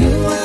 You